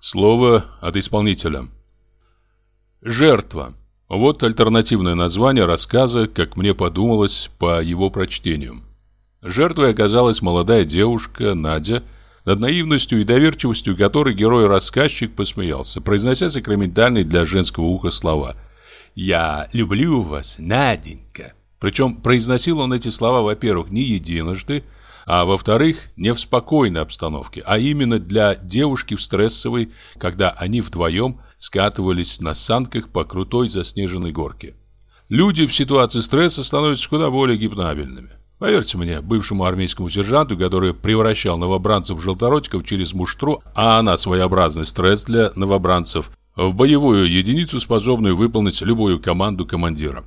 Слово от исполнителя. Жертва. Вот альтернативное название рассказа, как мне подумалось по его прочтению. Жертвой оказалась молодая девушка Надя, над наивностью и доверчивостью которой герой-рассказчик посмеялся, произнося сакраментальные для женского уха слова «Я люблю вас, Наденька». Причем произносил он эти слова, во-первых, не единожды, а во-вторых, не в спокойной обстановке, а именно для девушки в стрессовой, когда они вдвоем скатывались на санках по крутой заснеженной горке. Люди в ситуации стресса становятся куда более гипнабельными. Поверьте мне, бывшему армейскому сержанту, который превращал новобранцев в желторотиков через муштру, а она своеобразный стресс для новобранцев, в боевую единицу, способную выполнить любую команду командира.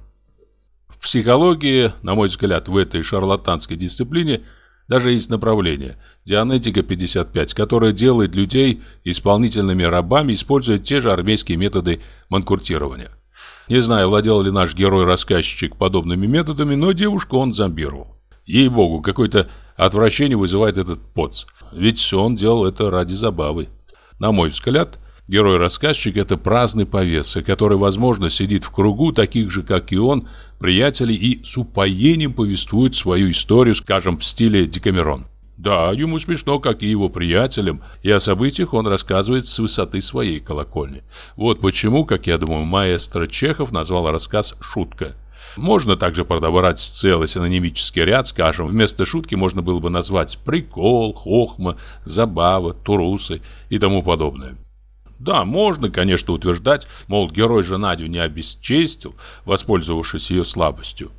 В психологии, на мой взгляд, в этой шарлатанской дисциплине даже есть направление – Дианетика 55, которое делает людей исполнительными рабами, используя те же армейские методы манкуртирования. Не знаю, владел ли наш герой-рассказчик подобными методами, но девушку он зомбировал. Ей-богу, какое-то отвращение вызывает этот поц. Ведь он делал это ради забавы. На мой взгляд, герой-рассказчик – это праздный повеса, который, возможно, сидит в кругу таких же, как и он, приятелей и с упоением повествует свою историю, скажем, в стиле Декамерон. Да, ему смешно, как и его приятелям, и о событиях он рассказывает с высоты своей колокольни. Вот почему, как я думаю, маэстро Чехов назвал рассказ «Шутка». Можно также подобрать целый синонимический ряд, скажем, вместо шутки можно было бы назвать прикол, хохма, забава, турусы и тому подобное. Да, можно, конечно, утверждать, мол, герой же Надю не обесчестил, воспользовавшись ее слабостью.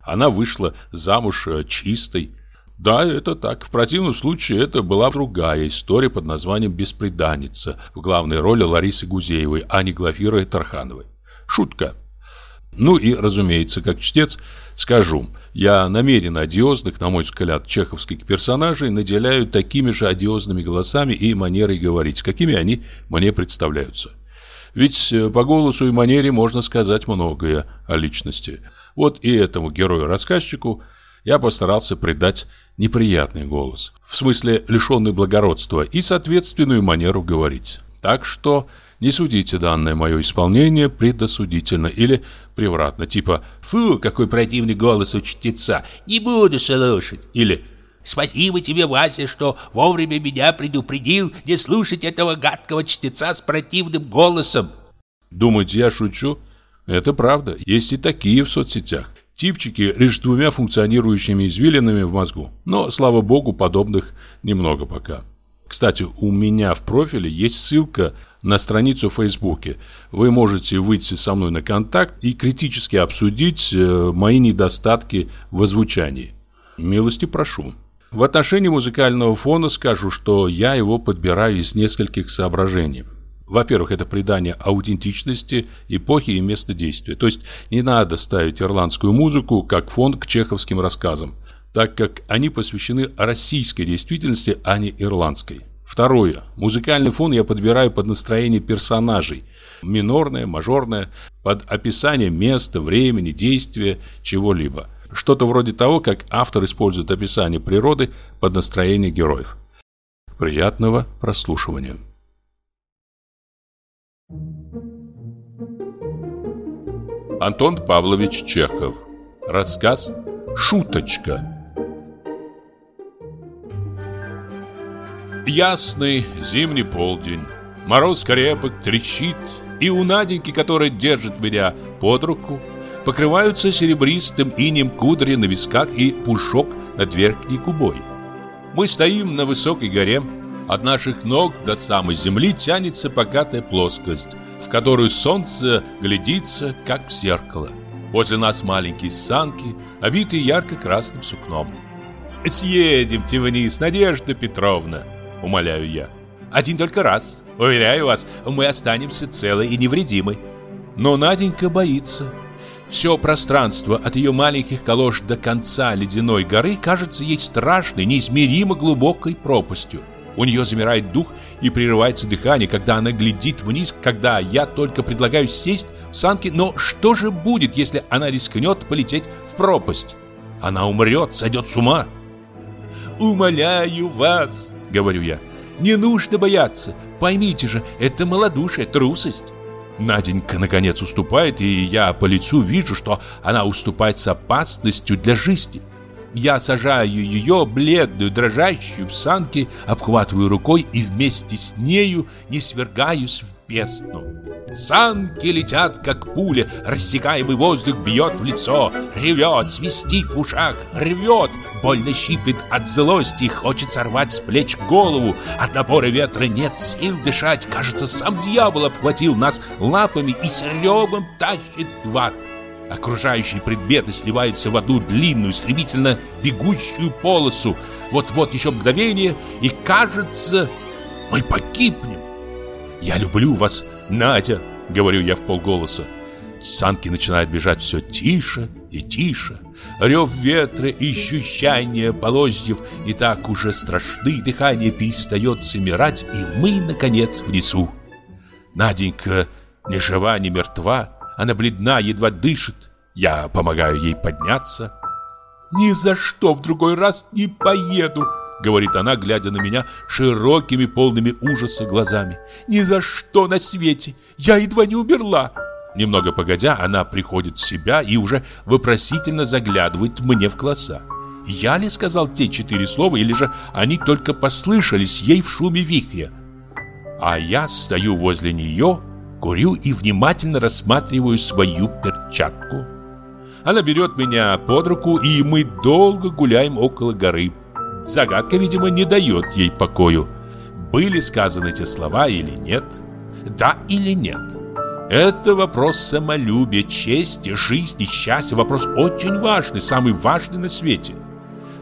Она вышла замуж э, чистой. Да, это так. В противном случае это была другая история под названием «Беспреданница» в главной роли Ларисы Гузеевой, а не Глафиры Тархановой. Шутка. Ну и, разумеется, как чтец, скажу, я намеренно одиозных, на мой взгляд, чеховских персонажей наделяю такими же одиозными голосами и манерой говорить, какими они мне представляются. Ведь э, по голосу и манере можно сказать многое о личности. Вот и этому герою-рассказчику я постарался придать неприятный голос, в смысле лишенный благородства и соответственную манеру говорить. Так что не судите данное мое исполнение предосудительно или превратно, типа «Фу, какой противный голос у чтеца, не буду слушать» или «Спасибо тебе, Вася, что вовремя меня предупредил не слушать этого гадкого чтеца с противным голосом». Думаете, я шучу? Это правда, есть и такие в соцсетях. Типчики лишь двумя функционирующими извилинами в мозгу. Но, слава богу, подобных немного пока. Кстати, у меня в профиле есть ссылка на страницу в Фейсбуке. Вы можете выйти со мной на контакт и критически обсудить э, мои недостатки в озвучании. Милости прошу. В отношении музыкального фона скажу, что я его подбираю из нескольких соображений. Во-первых, это придание аутентичности эпохи и места действия. То есть не надо ставить ирландскую музыку как фон к чеховским рассказам, так как они посвящены российской действительности, а не ирландской. Второе. Музыкальный фон я подбираю под настроение персонажей. Минорное, мажорное, под описание места, времени, действия, чего-либо. Что-то вроде того, как автор использует описание природы под настроение героев. Приятного прослушивания. Антон Павлович Чехов. Рассказ «Шуточка». Ясный зимний полдень. Мороз крепок, трещит, и у Наденьки, которая держит меня под руку, покрываются серебристым инем кудри на висках и пушок над верхней губой. Мы стоим на высокой горе. От наших ног до самой земли тянется богатая плоскость, в которую солнце глядится, как в зеркало. Возле нас маленькие санки, обитые ярко-красным сукном. «Съедемте вниз, Надежда Петровна!» – умоляю я. «Один только раз. Уверяю вас, мы останемся целы и невредимы». Но Наденька боится. Все пространство от ее маленьких колош до конца ледяной горы кажется ей страшной, неизмеримо глубокой пропастью. У нее замирает дух и прерывается дыхание, когда она глядит вниз, когда я только предлагаю сесть в санки. Но что же будет, если она рискнет полететь в пропасть? Она умрет, сойдет с ума. «Умоляю вас», — говорю я, — Не нужно бояться. Поймите же, это малодушие, трусость. Наденька наконец уступает, и я по лицу вижу, что она уступает с опасностью для жизни. Я сажаю ее, бледную, дрожащую, в санки, обхватываю рукой и вместе с нею не свергаюсь в бездну. Санки летят, как пули, рассекаемый воздух бьет в лицо, ревет, свистит в ушах, рвет, больно щиплет от злости, хочет сорвать с плеч голову. От напора ветра нет сил дышать, кажется, сам дьявол обхватил нас лапами и с ревом тащит в ад. Окружающие предметы сливаются в одну длинную, стремительно бегущую полосу. Вот-вот еще мгновение, и кажется, мы погибнем. Я люблю вас, Надя, говорю я в полголоса. Санки начинают бежать все тише и тише. Рев ветра и ощущение полозьев и так уже страшны, дыхание перестает замирать, и мы, наконец, в лесу. Наденька ни жива, ни мертва, она бледна, едва дышит. Я помогаю ей подняться. «Ни за что в другой раз не поеду!» Говорит она, глядя на меня широкими, полными ужаса глазами. «Ни за что на свете! Я едва не умерла!» Немного погодя, она приходит в себя и уже вопросительно заглядывает мне в глаза. Я ли сказал те четыре слова, или же они только послышались ей в шуме вихря? А я стою возле нее Курю и внимательно рассматриваю свою перчатку. Она берет меня под руку, и мы долго гуляем около горы. Загадка, видимо, не дает ей покою. Были сказаны эти слова или нет? Да или нет? Это вопрос самолюбия, чести, жизни, счастья. Вопрос очень важный, самый важный на свете.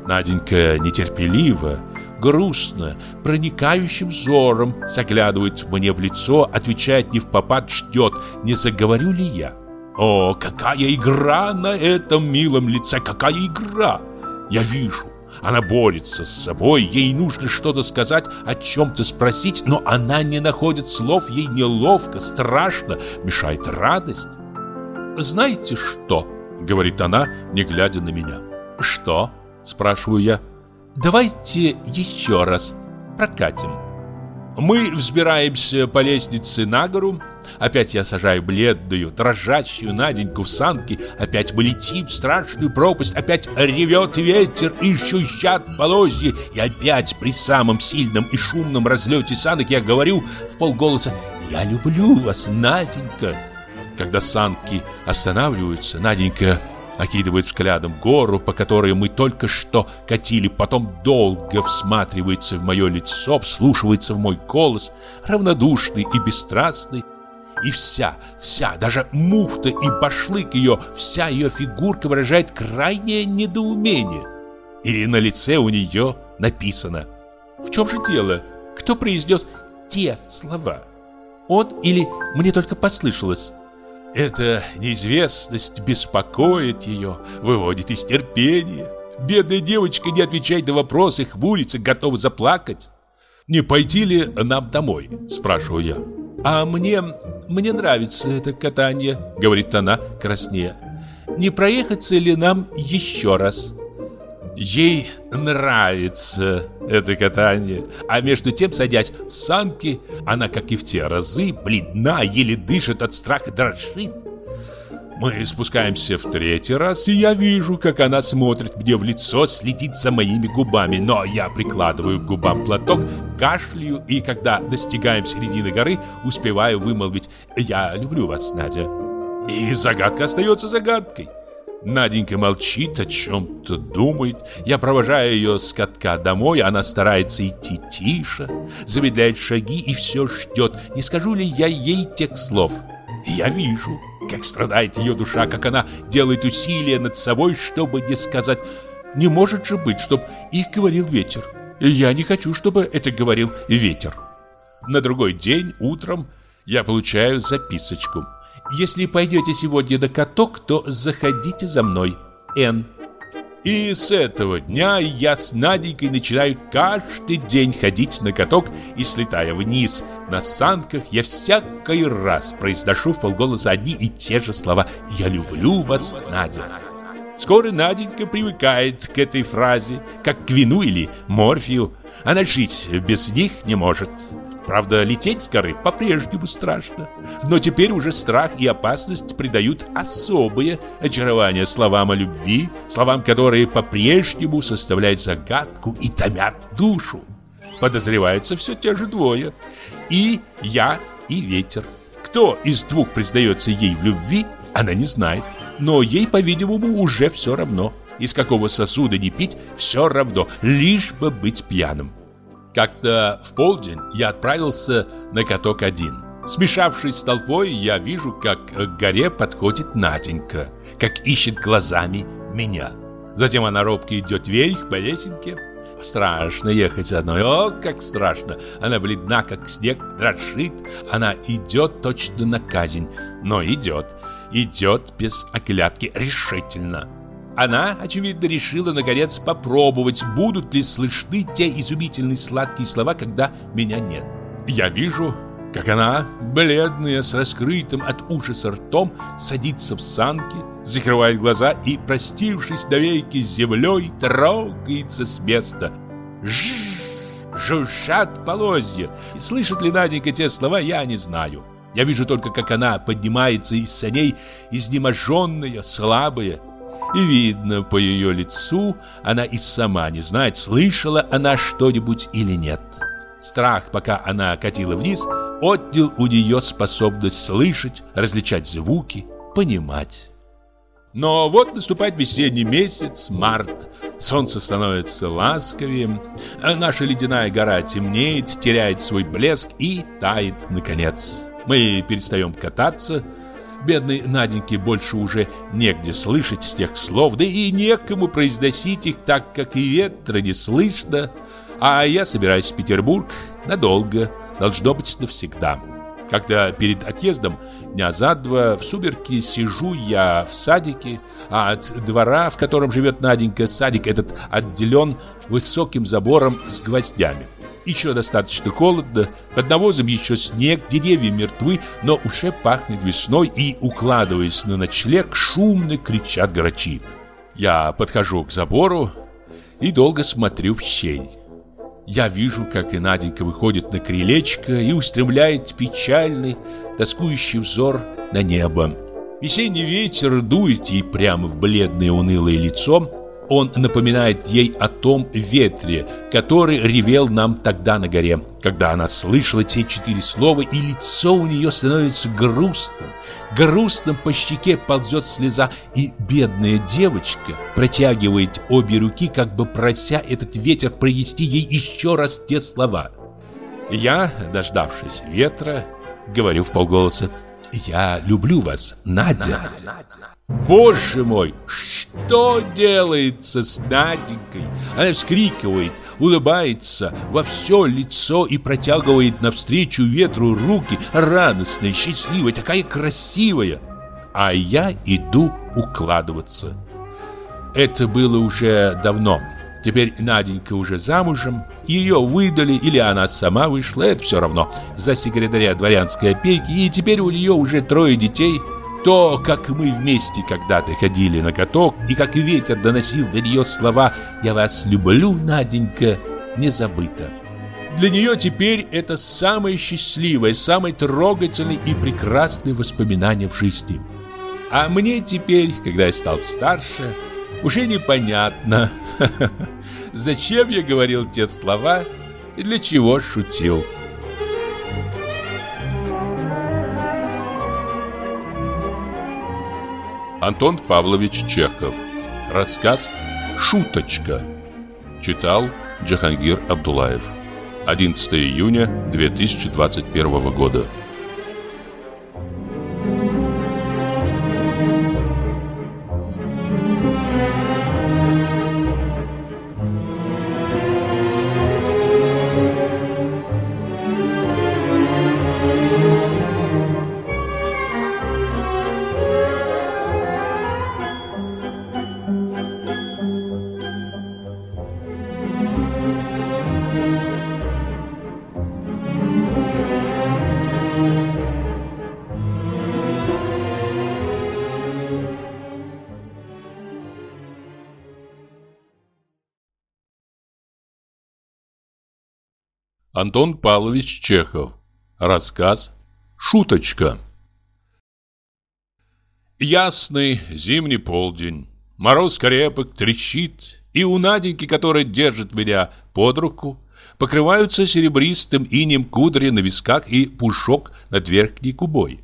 Наденька нетерпеливо, грустно, проникающим взором заглядывает мне в лицо, отвечает не в попад, ждет, не заговорю ли я. О, какая игра на этом милом лице, какая игра! Я вижу, она борется с собой, ей нужно что-то сказать, о чем-то спросить, но она не находит слов, ей неловко, страшно, мешает радость. «Знаете что?» — говорит она, не глядя на меня. «Что?» — спрашиваю я. Давайте еще раз прокатим. Мы взбираемся по лестнице на гору. Опять я сажаю бледную, дрожащую Наденьку в санки. Опять мы летим в страшную пропасть. Опять ревет ветер и щущат полозья. И опять при самом сильном и шумном разлете санок я говорю в полголоса «Я люблю вас, Наденька». Когда санки останавливаются, Наденька окидывает взглядом гору, по которой мы только что катили, потом долго всматривается в мое лицо, вслушивается в мой голос, равнодушный и бесстрастный. И вся, вся, даже муфта и башлык ее, вся ее фигурка выражает крайнее недоумение. И на лице у нее написано «В чем же дело? Кто произнес те слова? Он или мне только послышалось?» Эта неизвестность беспокоит ее, выводит из терпения. Бедная девочка не отвечает на вопросы, хмурится, готова заплакать. «Не пойти ли нам домой?» – спрашиваю я. «А мне... мне нравится это катание», – говорит она краснея. «Не проехаться ли нам еще раз?» Ей нравится это катание. А между тем, садясь в санки, она, как и в те разы, бледна, еле дышит от страха, дрожит. Мы спускаемся в третий раз, и я вижу, как она смотрит мне в лицо, следит за моими губами. Но я прикладываю к губам платок, кашляю, и когда достигаем середины горы, успеваю вымолвить «Я люблю вас, Надя». И загадка остается загадкой. Наденька молчит, о чем-то думает. Я провожаю ее с катка домой, она старается идти тише, замедляет шаги и все ждет, не скажу ли я ей тех слов. я вижу, как страдает ее душа, как она делает усилия над собой, чтобы не сказать «Не может же быть, чтоб их говорил ветер». Я не хочу, чтобы это говорил ветер. На другой день утром я получаю записочку – если пойдете сегодня на каток, то заходите за мной. Н. И с этого дня я с Наденькой начинаю каждый день ходить на каток и, слетая вниз на санках, я всякий раз произношу в полголоса одни и те же слова «Я люблю вас, Надя». Скоро Наденька привыкает к этой фразе, как к вину или морфию. Она жить без них не может. Правда, лететь с горы по-прежнему страшно. Но теперь уже страх и опасность придают особое очарование словам о любви, словам, которые по-прежнему составляют загадку и томят душу. Подозреваются все те же двое. И я, и ветер. Кто из двух признается ей в любви, она не знает. Но ей, по-видимому, уже все равно. Из какого сосуда не пить, все равно, лишь бы быть пьяным. Как-то в полдень я отправился на каток один. Смешавшись с толпой, я вижу, как к горе подходит Наденька, как ищет глазами меня. Затем она робко идет вверх по лесенке. Страшно ехать одной, о, как страшно. Она бледна, как снег, дрожит. Она идет точно на казнь, но идет. Идет без оглядки, решительно. Она, очевидно, решила, наконец, попробовать, будут ли слышны те изумительные сладкие слова, когда меня нет. Я вижу, как она, бледная, с раскрытым от ужаса ртом, садится в санки, закрывает глаза и, простившись навеки с землей, трогается с места. Жжж, жужжат полозья. Слышит ли Наденька те слова, я не знаю. Я вижу только, как она поднимается из саней, изнеможенная, слабая, и видно по ее лицу, она и сама не знает, слышала она что-нибудь или нет. Страх, пока она катила вниз, отнял у нее способность слышать, различать звуки, понимать. Но вот наступает весенний месяц, март. Солнце становится ласковее, наша ледяная гора темнеет, теряет свой блеск и тает наконец. Мы перестаем кататься, Бедной Наденьке больше уже негде слышать с тех слов, да и некому произносить их так, как и ветра не слышно. А я собираюсь в Петербург надолго, должно быть навсегда. Когда перед отъездом дня за два в сумерки сижу я в садике, а от двора, в котором живет Наденька, садик этот отделен высоким забором с гвоздями. Еще достаточно холодно, под навозом еще снег, деревья мертвы, но уже пахнет весной и, укладываясь на ночлег, шумно кричат грачи. Я подхожу к забору и долго смотрю в щель. Я вижу, как и Наденька выходит на крылечко и устремляет печальный, тоскующий взор на небо. Весенний ветер дует ей прямо в бледное унылое лицо, он напоминает ей о том ветре, который ревел нам тогда на горе, когда она слышала те четыре слова, и лицо у нее становится грустным. Грустным по щеке ползет слеза, и бедная девочка протягивает обе руки, как бы прося этот ветер провести ей еще раз те слова. Я, дождавшись ветра, говорю в полголоса, «Я люблю вас, Надя». Надя. Боже мой, что делается с Наденькой? Она вскрикивает, улыбается во все лицо и протягивает навстречу ветру руки, радостная, счастливая, такая красивая. А я иду укладываться. Это было уже давно. Теперь Наденька уже замужем, ее выдали или она сама вышла, это все равно, за секретаря дворянской опеки, и теперь у нее уже трое детей – то, как мы вместе когда-то ходили на каток, и как ветер доносил до нее слова «Я вас люблю, Наденька», не забыто. Для нее теперь это самое счастливое, самое трогательное и прекрасное воспоминание в жизни. А мне теперь, когда я стал старше, уже непонятно, зачем я говорил те слова и для чего шутил. Антон Павлович Чехов. Рассказ «Шуточка». Читал Джахангир Абдулаев. 11 июня 2021 года. Антон Павлович Чехов. Рассказ «Шуточка». Ясный зимний полдень. Мороз крепок, трещит, и у Наденьки, которая держит меня под руку, покрываются серебристым инем кудри на висках и пушок над верхней губой.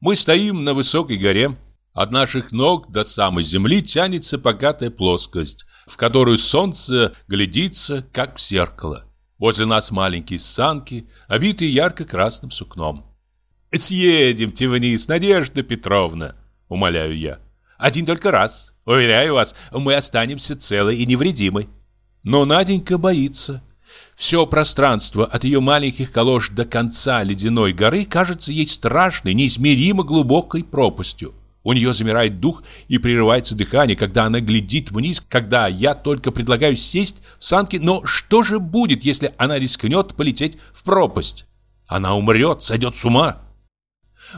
Мы стоим на высокой горе. От наших ног до самой земли тянется богатая плоскость, в которую солнце глядится, как в зеркало. Возле нас маленькие санки, обитые ярко-красным сукном. «Съедемте вниз, Надежда Петровна!» — умоляю я. «Один только раз. Уверяю вас, мы останемся целы и невредимы». Но Наденька боится. Все пространство от ее маленьких колош до конца ледяной горы кажется ей страшной, неизмеримо глубокой пропастью. У нее замирает дух и прерывается дыхание, когда она глядит вниз, когда я только предлагаю сесть в санки. Но что же будет, если она рискнет полететь в пропасть? Она умрет, сойдет с ума.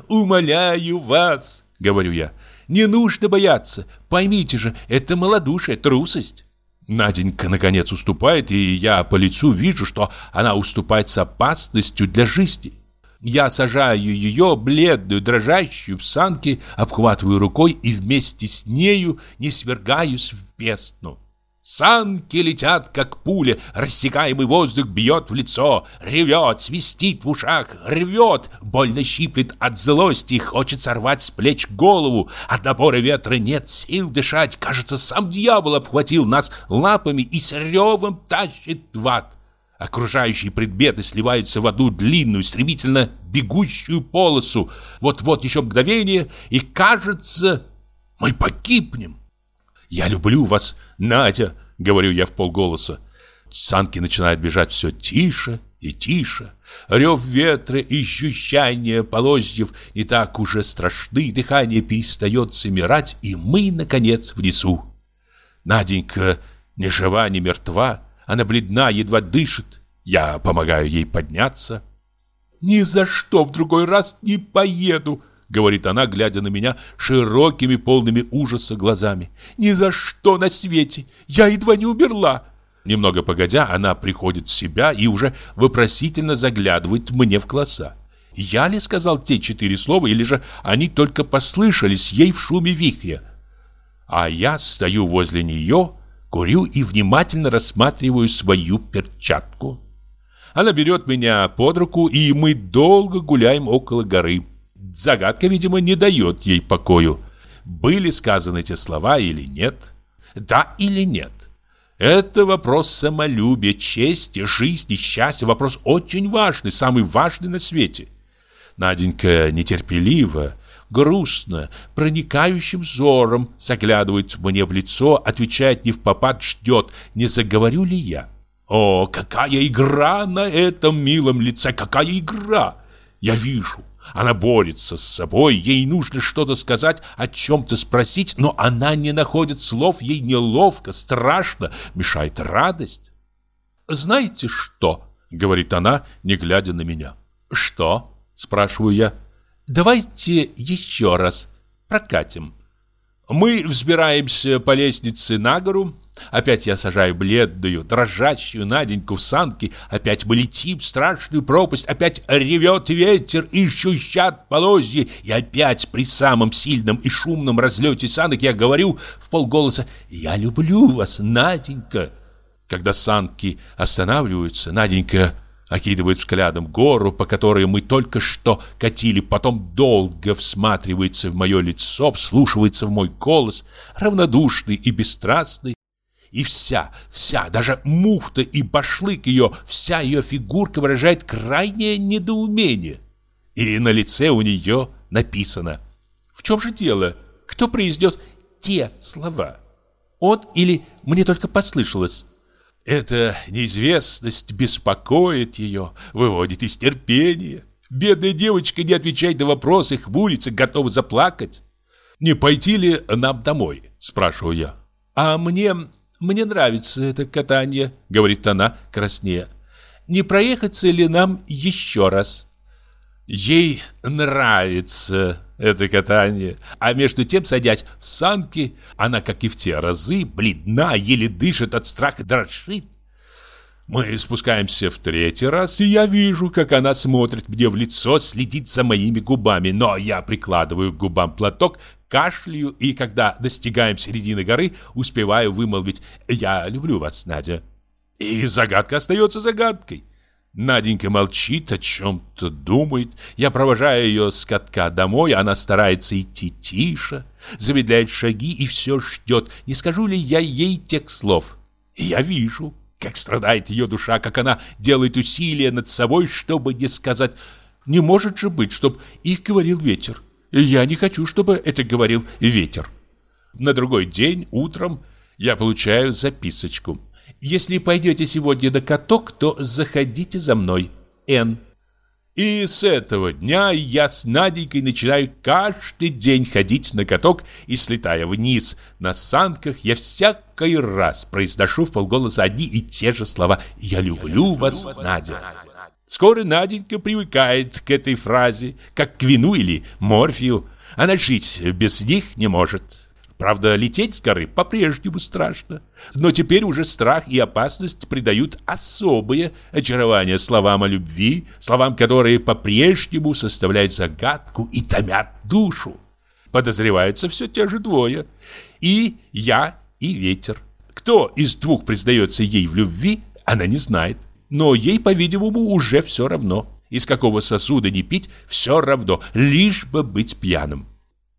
«Умоляю вас», — говорю я, — «не нужно бояться. Поймите же, это малодушие, трусость». Наденька наконец уступает, и я по лицу вижу, что она уступает с опасностью для жизни. Я сажаю ее, бледную, дрожащую, в санки, обхватываю рукой и вместе с нею не свергаюсь в бездну. Санки летят, как пуля, рассекаемый воздух бьет в лицо, ревет, свистит в ушах, рвет, больно щиплет от злости, хочет сорвать с плеч голову. От напора ветра нет сил дышать, кажется, сам дьявол обхватил нас лапами и с ревом тащит в ад. Окружающие предметы сливаются в одну длинную, стремительно бегущую полосу. Вот-вот еще мгновение, и кажется, мы погибнем. «Я люблю вас, Надя», — говорю я в полголоса. Санки начинают бежать все тише и тише. Рев ветра и ощущание полозьев не так уже страшны, дыхание перестает замирать, и мы, наконец, внизу. Наденька ни жива, ни мертва, она бледна, едва дышит. Я помогаю ей подняться. «Ни за что в другой раз не поеду!» Говорит она, глядя на меня широкими, полными ужаса глазами. «Ни за что на свете! Я едва не умерла!» Немного погодя, она приходит в себя и уже вопросительно заглядывает мне в глаза. Я ли сказал те четыре слова, или же они только послышались ей в шуме вихря? А я стою возле нее, Курю и внимательно рассматриваю свою перчатку. Она берет меня под руку, и мы долго гуляем около горы. Загадка, видимо, не дает ей покою. Были сказаны эти слова или нет? Да или нет? Это вопрос самолюбия, чести, жизни, счастья. Вопрос очень важный, самый важный на свете. Наденька нетерпеливо, грустно, проникающим взором заглядывает мне в лицо, отвечает не в попад, ждет, не заговорю ли я. О, какая игра на этом милом лице, какая игра! Я вижу, она борется с собой, ей нужно что-то сказать, о чем-то спросить, но она не находит слов, ей неловко, страшно, мешает радость. «Знаете что?» — говорит она, не глядя на меня. «Что?» — спрашиваю я. Давайте еще раз прокатим. Мы взбираемся по лестнице на гору. Опять я сажаю бледную, дрожащую Наденьку в санки. Опять мы летим в страшную пропасть. Опять ревет ветер и щущат полозья. И опять при самом сильном и шумном разлете санок я говорю в полголоса «Я люблю вас, Наденька». Когда санки останавливаются, Наденька окидывает взглядом гору, по которой мы только что катили, потом долго всматривается в мое лицо, вслушивается в мой голос, равнодушный и бесстрастный. И вся, вся, даже муфта и башлык ее, вся ее фигурка выражает крайнее недоумение. И на лице у нее написано «В чем же дело? Кто произнес те слова? Он или мне только послышалось?» Эта неизвестность беспокоит ее, выводит из терпения. Бедная девочка не отвечает на вопросы, хмурится, готова заплакать. «Не пойти ли нам домой?» – спрашиваю я. «А мне... мне нравится это катание», – говорит она краснея. «Не проехаться ли нам еще раз?» Ей нравится это катание. А между тем, садясь в санки, она, как и в те разы, бледна, еле дышит от страха, дрожит. Мы спускаемся в третий раз, и я вижу, как она смотрит мне в лицо, следит за моими губами. Но я прикладываю к губам платок, кашляю, и когда достигаем середины горы, успеваю вымолвить «Я люблю вас, Надя». И загадка остается загадкой. Наденька молчит, о чем-то думает. Я провожаю ее с катка домой, она старается идти тише, замедляет шаги и все ждет, не скажу ли я ей тех слов. Я вижу, как страдает ее душа, как она делает усилия над собой, чтобы не сказать «Не может же быть, чтоб их говорил ветер». Я не хочу, чтобы это говорил ветер. На другой день утром я получаю записочку – если пойдете сегодня на каток, то заходите за мной. Н. И с этого дня я с Наденькой начинаю каждый день ходить на каток и, слетая вниз на санках, я всякий раз произношу в полголоса одни и те же слова «Я люблю вас, Надя». Скоро Наденька привыкает к этой фразе, как к вину или морфию. Она жить без них не может. Правда, лететь с горы по-прежнему страшно. Но теперь уже страх и опасность придают особое очарование словам о любви, словам, которые по-прежнему составляют загадку и томят душу. Подозреваются все те же двое. И я, и ветер. Кто из двух признается ей в любви, она не знает. Но ей, по-видимому, уже все равно. Из какого сосуда не пить, все равно, лишь бы быть пьяным.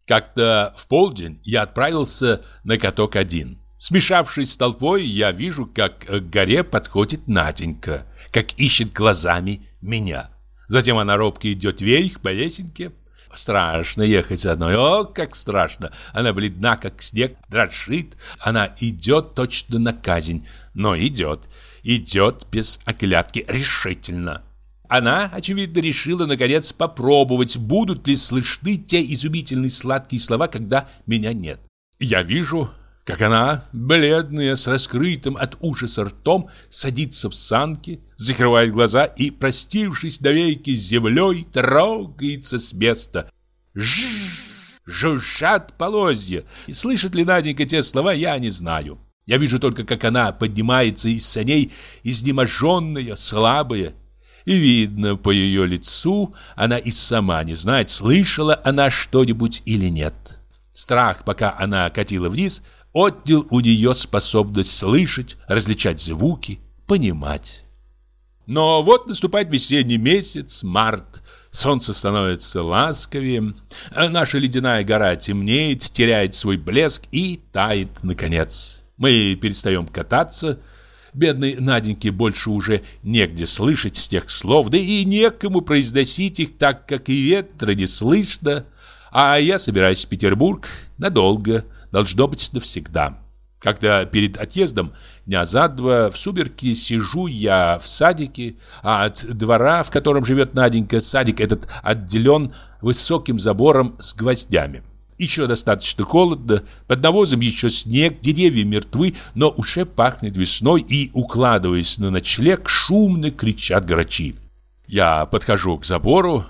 Как-то в полдень я отправился на каток один. Смешавшись с толпой, я вижу, как к горе подходит Наденька, как ищет глазами меня. Затем она робко идет вверх по лесенке. Страшно ехать одной, о, как страшно. Она бледна, как снег, дрожит. Она идет точно на казнь, но идет. Идет без оглядки, решительно. Она, очевидно, решила, наконец, попробовать, будут ли слышны те изумительные сладкие слова, когда меня нет. Я вижу, как она, бледная, с раскрытым от ужаса ртом, садится в санки, закрывает глаза и, простившись навеки с землей, трогается с места. Жжж, жужжат полозья. И слышит ли Наденька те слова, я не знаю. Я вижу только, как она поднимается из саней, изнеможенная, слабая, и видно по ее лицу, она и сама не знает, слышала она что-нибудь или нет. Страх, пока она катила вниз, отнял у нее способность слышать, различать звуки, понимать. Но вот наступает весенний месяц, март, солнце становится ласковее, наша ледяная гора темнеет, теряет свой блеск и тает наконец. Мы перестаем кататься, Бедной Наденьке больше уже негде слышать с тех слов, да и некому произносить их так, как и ветра не слышно. А я собираюсь в Петербург надолго, должно быть навсегда. Когда перед отъездом дня за два в сумерки сижу я в садике, а от двора, в котором живет Наденька, садик этот отделен высоким забором с гвоздями. Еще достаточно холодно, под навозом еще снег, деревья мертвы, но уже пахнет весной и, укладываясь на ночлег, шумно кричат грачи. Я подхожу к забору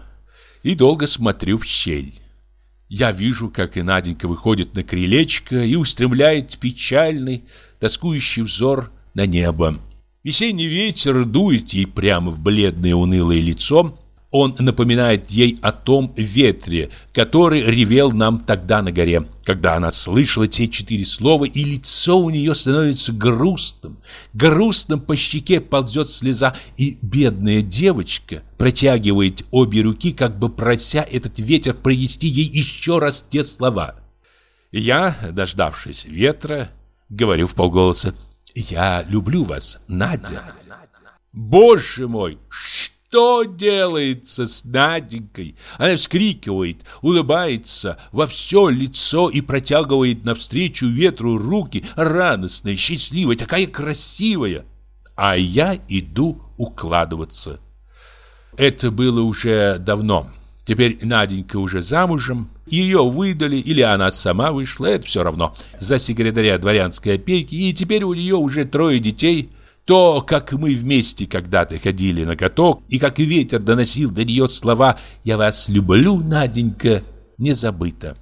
и долго смотрю в щель. Я вижу, как и Наденька выходит на крылечко и устремляет печальный, тоскующий взор на небо. Весенний ветер дует ей прямо в бледное унылое лицо, он напоминает ей о том ветре, который ревел нам тогда на горе, когда она слышала те четыре слова, и лицо у нее становится грустным. Грустным по щеке ползет слеза, и бедная девочка протягивает обе руки, как бы прося этот ветер провести ей еще раз те слова. Я, дождавшись ветра, говорю в полголоса, «Я люблю вас, Надя». Боже мой, что? Что делается с Наденькой? Она вскрикивает, улыбается во все лицо и протягивает навстречу ветру руки, радостная, счастливая, такая красивая. А я иду укладываться. Это было уже давно. Теперь Наденька уже замужем, ее выдали или она сама вышла, это все равно, за секретаря дворянской опеки, и теперь у нее уже трое детей – то, как мы вместе когда-то ходили на каток, и как ветер доносил до нее слова «Я вас люблю, Наденька», не забыто.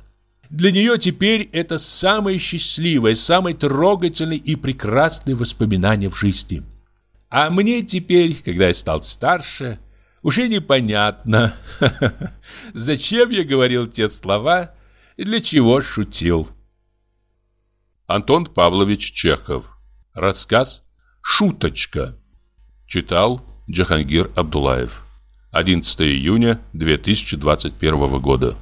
Для нее теперь это самое счастливое, самое трогательное и прекрасное воспоминание в жизни. А мне теперь, когда я стал старше, уже непонятно, зачем я говорил те слова и для чего шутил. Антон Павлович Чехов. Рассказ «Шуточка». Читал Джахангир Абдулаев. 11 июня 2021 года.